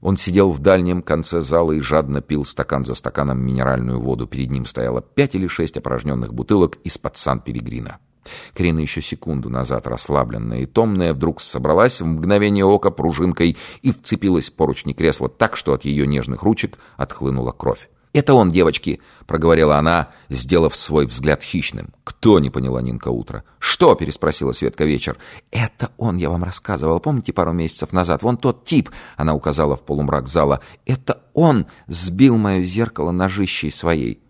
Он сидел в дальнем конце зала и жадно пил стакан за стаканом минеральную воду. Перед ним стояло пять или шесть опорожненных бутылок из-под Сан-Перегрина. Карина еще секунду назад расслабленная и томная вдруг собралась в мгновение ока пружинкой и вцепилась в поручни кресла так, что от ее нежных ручек отхлынула кровь. «Это он, девочки!» — проговорила она, сделав свой взгляд хищным. «Кто?» — не поняла Нинка утро. «Что?» — переспросила Светка вечер. «Это он, я вам рассказывала. Помните пару месяцев назад? Вон тот тип!» — она указала в полумрак зала. «Это он сбил мое зеркало ножищей своей».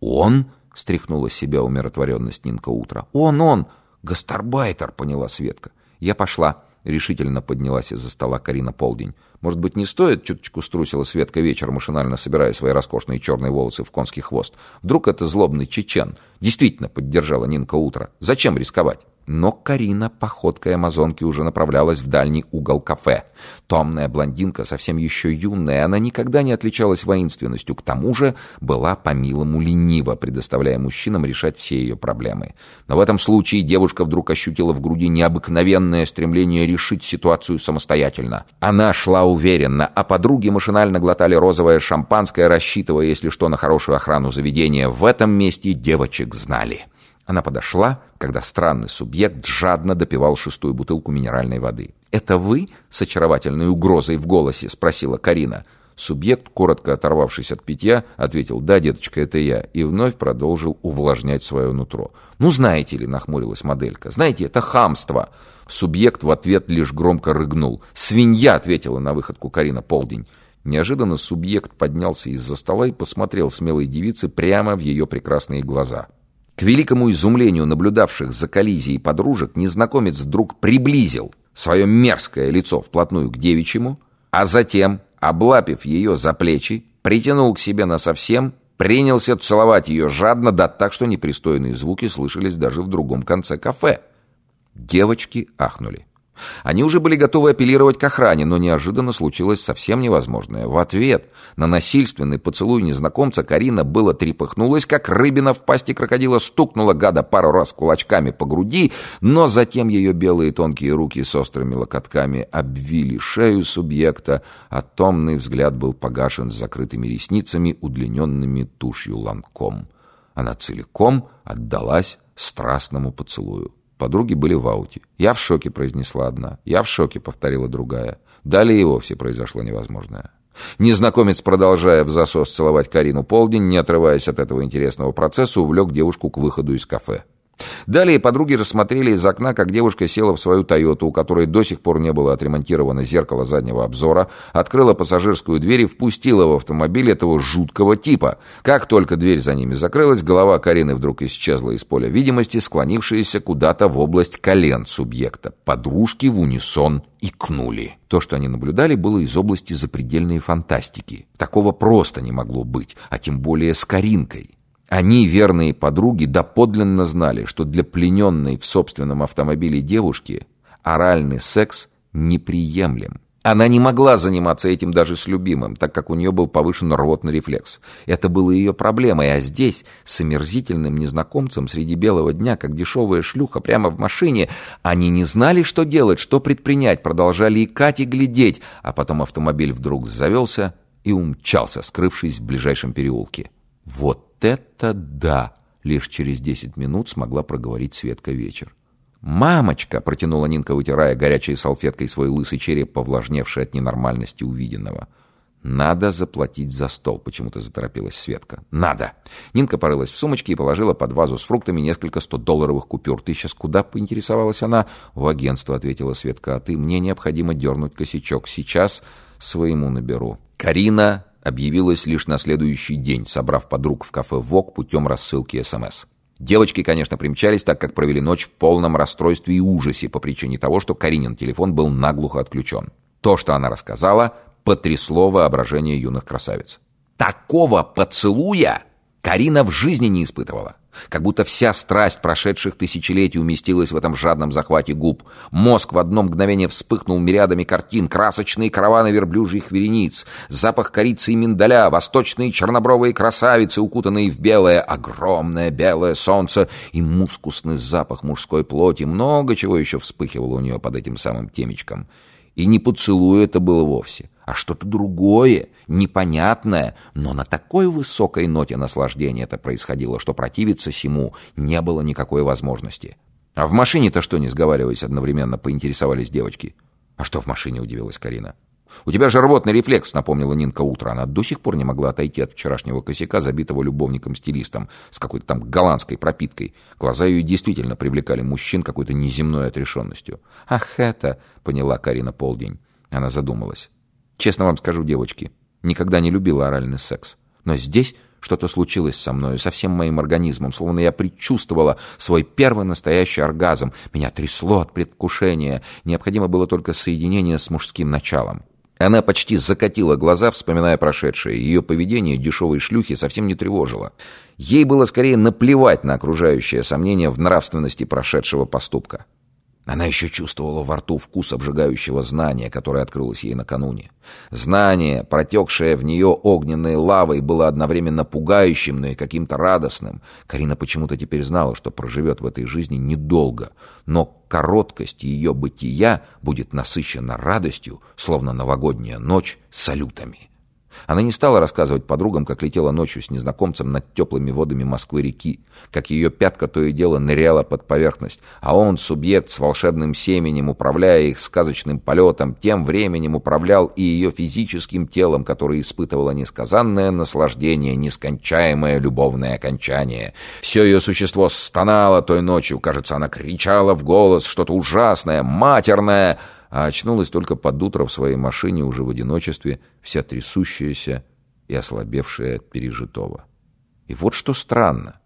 «Он?» — стряхнула себя умиротворенность Нинка утро. «Он, он! Гастарбайтер!» — поняла Светка. «Я пошла». Решительно поднялась из-за стола Карина Полдень. «Может быть, не стоит?» — чуточку струсила Светка вечер, машинально собирая свои роскошные черные волосы в конский хвост. «Вдруг это злобный чечен?» Действительно, поддержала Нинка утро. «Зачем рисковать?» Но Карина походкой амазонки уже направлялась в дальний угол кафе. Томная блондинка, совсем еще юная, она никогда не отличалась воинственностью, к тому же была по-милому ленива, предоставляя мужчинам решать все ее проблемы. Но в этом случае девушка вдруг ощутила в груди необыкновенное стремление решить ситуацию самостоятельно. Она шла уверенно, а подруги машинально глотали розовое шампанское, рассчитывая, если что, на хорошую охрану заведения. В этом месте девочек знали. Она подошла, когда странный субъект жадно допивал шестую бутылку минеральной воды. «Это вы?» — с очаровательной угрозой в голосе спросила Карина. Субъект, коротко оторвавшись от питья, ответил «Да, деточка, это я», и вновь продолжил увлажнять свое нутро. «Ну, знаете ли», — нахмурилась моделька, — «знаете, это хамство». Субъект в ответ лишь громко рыгнул. «Свинья!» — ответила на выходку Карина Полдень. Неожиданно субъект поднялся из-за стола и посмотрел смелой девице прямо в ее прекрасные глаза. К великому изумлению наблюдавших за коллизией подружек, незнакомец вдруг приблизил свое мерзкое лицо вплотную к девичьему, а затем, облапив ее за плечи, притянул к себе насовсем, принялся целовать ее жадно, да так, что непристойные звуки слышались даже в другом конце кафе. Девочки ахнули. Они уже были готовы апеллировать к охране, но неожиданно случилось совсем невозможное. В ответ на насильственный поцелуй незнакомца Карина было трепыхнулась, как рыбина в пасти крокодила, стукнула гада пару раз кулачками по груди, но затем ее белые тонкие руки с острыми локотками обвили шею субъекта, а томный взгляд был погашен с закрытыми ресницами, удлиненными тушью ланком. Она целиком отдалась страстному поцелую. Подруги были в ауте. «Я в шоке», — произнесла одна. «Я в шоке», — повторила другая. Далее и вовсе произошло невозможное. Незнакомец, продолжая в засос целовать Карину полдень, не отрываясь от этого интересного процесса, увлек девушку к выходу из кафе. Далее подруги рассмотрели из окна, как девушка села в свою «Тойоту», у которой до сих пор не было отремонтировано зеркало заднего обзора, открыла пассажирскую дверь и впустила в автомобиль этого жуткого типа. Как только дверь за ними закрылась, голова Карины вдруг исчезла из поля видимости, склонившаяся куда-то в область колен субъекта. Подружки в унисон икнули. То, что они наблюдали, было из области запредельной фантастики. Такого просто не могло быть, а тем более с Каринкой. Они, верные подруги, доподлинно знали, что для плененной в собственном автомобиле девушки оральный секс неприемлем. Она не могла заниматься этим даже с любимым, так как у нее был повышен рвотный рефлекс. Это было ее проблемой, а здесь, с омерзительным незнакомцем среди белого дня, как дешевая шлюха, прямо в машине, они не знали, что делать, что предпринять, продолжали икать и глядеть, а потом автомобиль вдруг завелся и умчался, скрывшись в ближайшем переулке. Вот это да!» — лишь через десять минут смогла проговорить Светка вечер. «Мамочка!» — протянула Нинка, вытирая горячей салфеткой свой лысый череп, повлажневший от ненормальности увиденного. «Надо заплатить за стол», — почему-то заторопилась Светка. «Надо!» Нинка порылась в сумочке и положила под вазу с фруктами несколько стодолларовых купюр. «Ты сейчас куда?» — поинтересовалась она. «В агентство», — ответила Светка. «А ты? Мне необходимо дернуть косячок. Сейчас своему наберу». Карина объявилась лишь на следующий день, собрав подруг в кафе «Вок» путем рассылки СМС. Девочки, конечно, примчались, так как провели ночь в полном расстройстве и ужасе по причине того, что Каринин телефон был наглухо отключен. То, что она рассказала, потрясло воображение юных красавиц. Такого поцелуя Карина в жизни не испытывала. Как будто вся страсть прошедших тысячелетий уместилась в этом жадном захвате губ. Мозг в одно мгновение вспыхнул мириадами картин, красочные караваны верблюжьих верениц, запах корицы и миндаля, восточные чернобровые красавицы, укутанные в белое, огромное белое солнце и мускусный запах мужской плоти. Много чего еще вспыхивало у нее под этим самым темечком. И не поцелуй это было вовсе, а что-то другое, непонятное, но на такой высокой ноте наслаждения это происходило, что противиться сему не было никакой возможности. «А в машине-то что, не сговариваясь одновременно, поинтересовались девочки?» «А что в машине?» — удивилась Карина. «У тебя же рвотный рефлекс», — напомнила Нинка утро. Она до сих пор не могла отойти от вчерашнего косяка, забитого любовником-стилистом, с какой-то там голландской пропиткой. Глаза ее действительно привлекали мужчин какой-то неземной отрешенностью. «Ах, это!» — поняла Карина полдень. Она задумалась. «Честно вам скажу, девочки, никогда не любила оральный секс. Но здесь что-то случилось со мной, со всем моим организмом, словно я предчувствовала свой первый настоящий оргазм. Меня трясло от предвкушения. Необходимо было только соединение с мужским началом. Она почти закатила глаза, вспоминая прошедшее. Ее поведение дешевой шлюхи совсем не тревожило. Ей было скорее наплевать на окружающее сомнение в нравственности прошедшего поступка. Она еще чувствовала во рту вкус обжигающего знания, которое открылось ей накануне. Знание, протекшее в нее огненной лавой, было одновременно пугающим, но и каким-то радостным. Карина почему-то теперь знала, что проживет в этой жизни недолго, но короткость ее бытия будет насыщена радостью, словно новогодняя ночь, салютами. Она не стала рассказывать подругам, как летела ночью с незнакомцем над теплыми водами Москвы-реки, как ее пятка то и дело ныряла под поверхность, а он, субъект с волшебным семенем, управляя их сказочным полетом, тем временем управлял и ее физическим телом, которое испытывало несказанное наслаждение, нескончаемое любовное окончание. Все ее существо стонало той ночью, кажется, она кричала в голос что-то ужасное, матерное, а очнулась только под утро в своей машине уже в одиночестве, вся трясущаяся и ослабевшая от пережитого. И вот что странно.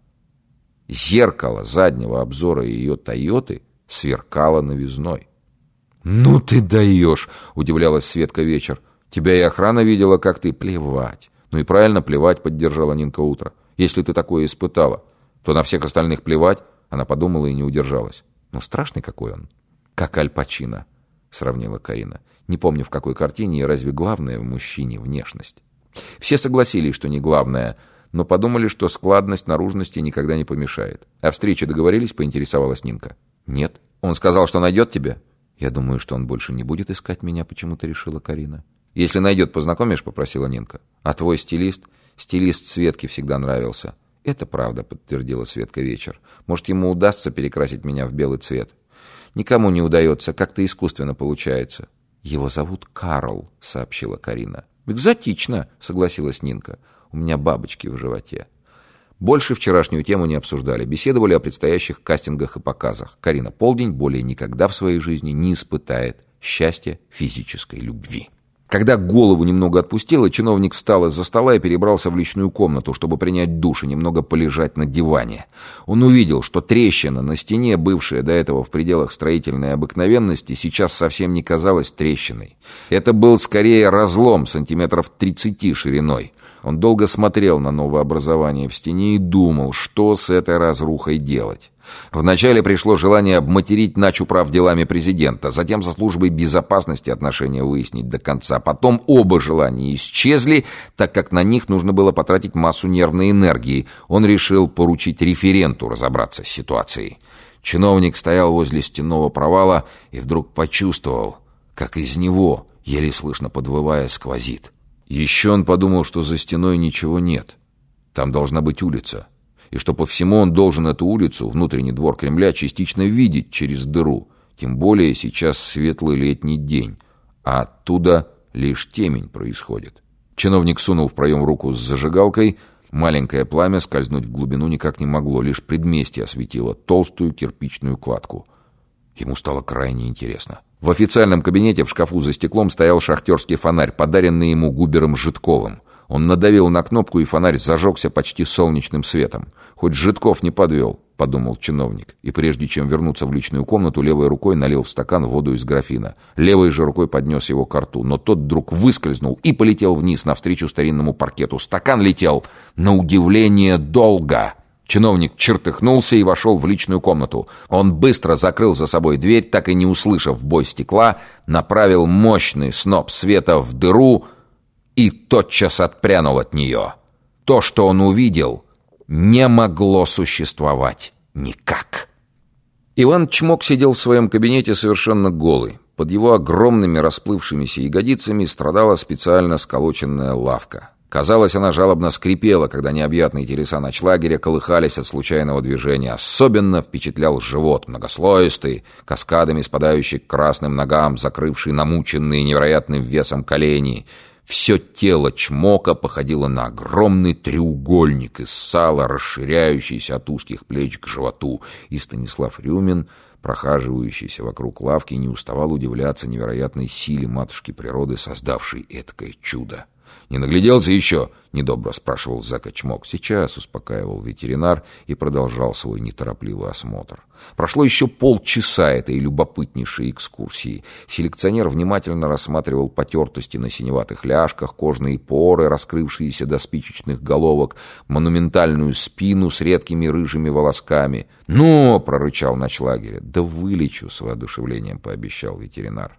Зеркало заднего обзора ее «Тойоты» сверкало новизной. «Ну ты даешь!» — удивлялась Светка вечер. «Тебя и охрана видела, как ты плевать». «Ну и правильно плевать», — поддержала Нинка утро. «Если ты такое испытала, то на всех остальных плевать». Она подумала и не удержалась. «Ну страшный какой он, как Аль Пачино». — сравнила Карина. «Не помню, в какой картине, и разве главное в мужчине внешность?» Все согласились, что не главное, но подумали, что складность наружности никогда не помешает. «О встрече договорились?» — поинтересовалась Нинка. «Нет. Он сказал, что найдет тебя?» «Я думаю, что он больше не будет искать меня», — почему-то решила Карина. «Если найдет, познакомишь?» — попросила Нинка. «А твой стилист?» «Стилист Светки всегда нравился». «Это правда», — подтвердила Светка вечер. «Может, ему удастся перекрасить меня в белый цвет?» Никому не удается, как-то искусственно получается. Его зовут Карл, сообщила Карина. Экзотично, согласилась Нинка. У меня бабочки в животе. Больше вчерашнюю тему не обсуждали, беседовали о предстоящих кастингах и показах. Карина Полдень более никогда в своей жизни не испытает счастья физической любви. Когда голову немного отпустило, чиновник встал из-за стола и перебрался в личную комнату, чтобы принять душ и немного полежать на диване. Он увидел, что трещина на стене, бывшая до этого в пределах строительной обыкновенности, сейчас совсем не казалась трещиной. Это был скорее разлом сантиметров 30 шириной. Он долго смотрел на новое образование в стене и думал, что с этой разрухой делать. Вначале пришло желание обматерить начуправ делами президента, затем со службой безопасности отношения выяснить до конца. Потом оба желания исчезли, так как на них нужно было потратить массу нервной энергии. Он решил поручить референту разобраться с ситуацией. Чиновник стоял возле стенного провала и вдруг почувствовал, как из него, еле слышно подвывая, сквозит. Еще он подумал, что за стеной ничего нет. Там должна быть улица и что по всему он должен эту улицу, внутренний двор Кремля, частично видеть через дыру, тем более сейчас светлый летний день, а оттуда лишь темень происходит. Чиновник сунул в проем руку с зажигалкой, маленькое пламя скользнуть в глубину никак не могло, лишь предместье осветило толстую кирпичную кладку. Ему стало крайне интересно. В официальном кабинете в шкафу за стеклом стоял шахтерский фонарь, подаренный ему Губером Житковым. Он надавил на кнопку, и фонарь зажегся почти солнечным светом. «Хоть Житков не подвел», — подумал чиновник. И прежде чем вернуться в личную комнату, левой рукой налил в стакан воду из графина. Левой же рукой поднес его к рту. Но тот вдруг выскользнул и полетел вниз навстречу старинному паркету. Стакан летел, на удивление, долго. Чиновник чертыхнулся и вошел в личную комнату. Он быстро закрыл за собой дверь, так и не услышав бой стекла, направил мощный сноп света в дыру — и тотчас отпрянул от нее. То, что он увидел, не могло существовать никак. Иван Чмок сидел в своем кабинете совершенно голый. Под его огромными расплывшимися ягодицами страдала специально сколоченная лавка. Казалось, она жалобно скрипела, когда необъятные телеса ночлагеря колыхались от случайного движения. Особенно впечатлял живот, многослоистый, каскадами спадающий к красным ногам, закрывший намученные невероятным весом колени. Все тело чмока походило на огромный треугольник из сала, расширяющийся от узких плеч к животу. И Станислав Рюмин, прохаживающийся вокруг лавки, не уставал удивляться невероятной силе матушки природы, создавшей эткое чудо. «Не нагляделся еще?» — недобро спрашивал Закачмок. «Сейчас», — успокаивал ветеринар и продолжал свой неторопливый осмотр. Прошло еще полчаса этой любопытнейшей экскурсии. Селекционер внимательно рассматривал потертости на синеватых ляжках, кожные поры, раскрывшиеся до спичечных головок, монументальную спину с редкими рыжими волосками. «Ну!» — прорычал ночлагеря. «Да вылечу!» — с воодушевлением пообещал ветеринар.